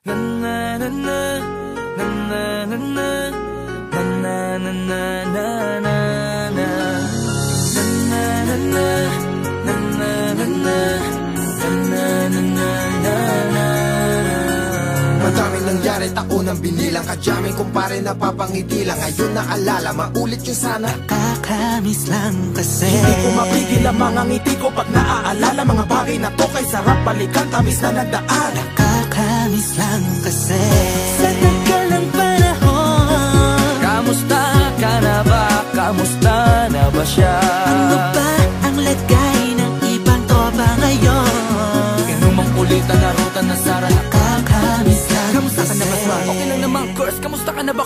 Na na na na na na na na na na na na Madaming nangyari taunang binilang Kadyaming kumpare napapangiti lang Ngayon naalala maulit yung sana Kakamiss lang kasi Hindi ko mapigil ang mga ngiti ko pag naaalala Mga bagay na to kay sarap balikan Tamis na nagdaan Kakamiss lang kasi Sa tagal ng panahon Kamusta ka na ba? Kamusta na ba siya? Ano ba ang lagay ng ibang tropa ngayon? Inumang kulitan na ruta na sara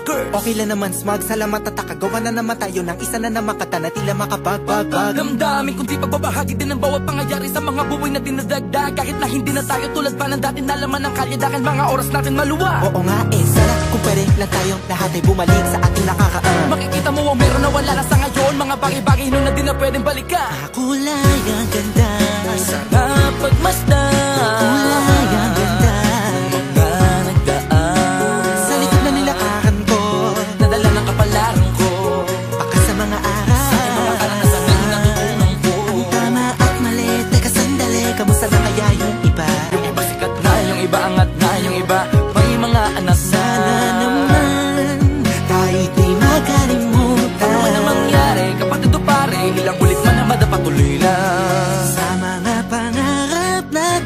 Curse? Okay lang naman smug, salamat at takagawa na naman tayo ng isa na naman kata na tila makapagbabag Damdamin kundi pagbabahagi din ng bawat pangyayari sa mga buhay na dinadagdag. Kahit na hindi na tayo tulad pa ng dati na laman ng kalye Dahil mga oras natin maluwa. Oo nga eh, sana kung pwede lang tayong lahat ay bumalik sa ating nakakaan Makikita mo ang meron na wala na sa ngayon Mga bagay-bagay nun na di na pwedeng balikan. Kulay ang ganda. Sana pagmasdan Kulay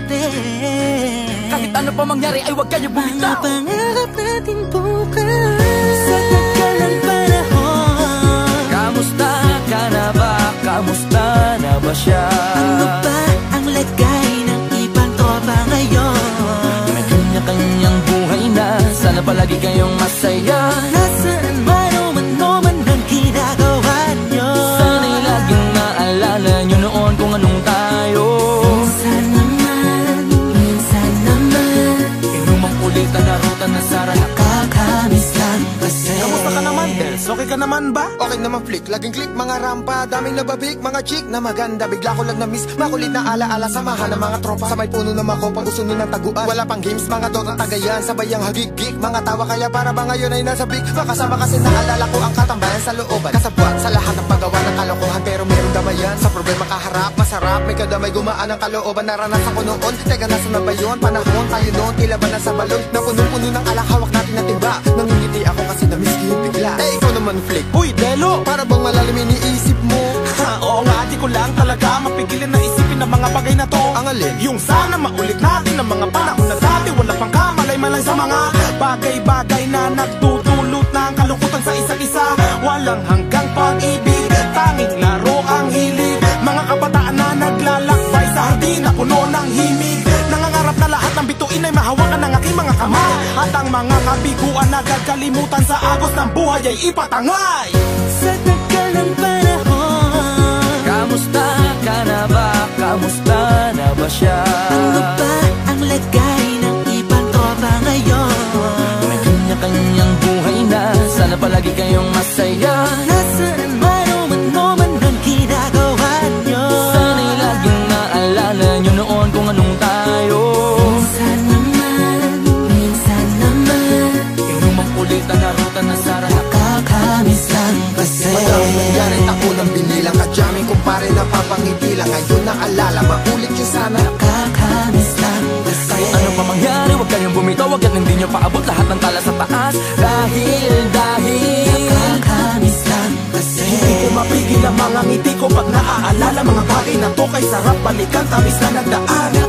natin Kahit ano pa mangyari ay huwag kayo Mga bumitaw pangarap natin bukas Sa tagal ng panahon Kamusta ka na ba? Kamusta na ba siya? Ano ba ang lagay ng ibang tropa ngayon? May kanya-kanyang buhay na Sana palagi kayong masaya Okay ka naman ba? Okay naman flick, laging click mga rampa. Daming nababik, mga chick na maganda. Bigla ko lang na-miss, makulit na alaala Samahan ng mga tropa. Sa may puno na makopa, gusto nun ng taguan. Wala pang games, mga dota tagayan Sabay ang hagigik, mga tawa kaya para ba ngayon ay nasa big? Makasama kasi naalala ko ang katambayan sa looban. Kasabwat sa lahat ng Masarap, may kadamay gumaan ang kalooban Naranasan ko noon, teka nasa na ba yun? Panahon tayo noon, tila ba nasa balon Na punong-puno ng alak, hawak natin na timba Nangingiti ako kasi na-miss ko yung bigla Eh ikaw naman flick, Uy, Delo! para bang malalim iniisip mo? Ha, oo nga, di ko lang talaga mapigilin na isipin ang mga bagay na to Ang alin? Yung sana maulit natin ang mga panahon na dati Wala pang kamalay-malay sa mga bagay-bagay na nagdudulot ng kalungkutan sa isa't isa Walang hanggang pag-ibig, kamay At ang mga kabiguan na gagalimutan sa agos ng buhay ay ipatangay Sa tagal ng panahon Kamusta ka na ba? Kamusta na ba siya? Ano ba ang lagay ng ibang tropa ngayon? May kanya-kanyang buhay na Sana palagi kayong masaya bumitaw Huwag hindi nyo paabot lahat ng tala sa taas. Dahil, dahil Kakamiss lang kasi Hindi ko mapigil ang mga ngiti ko pag naaalala. Mga bagay na to kay sarap balikan Tamis na nagdaan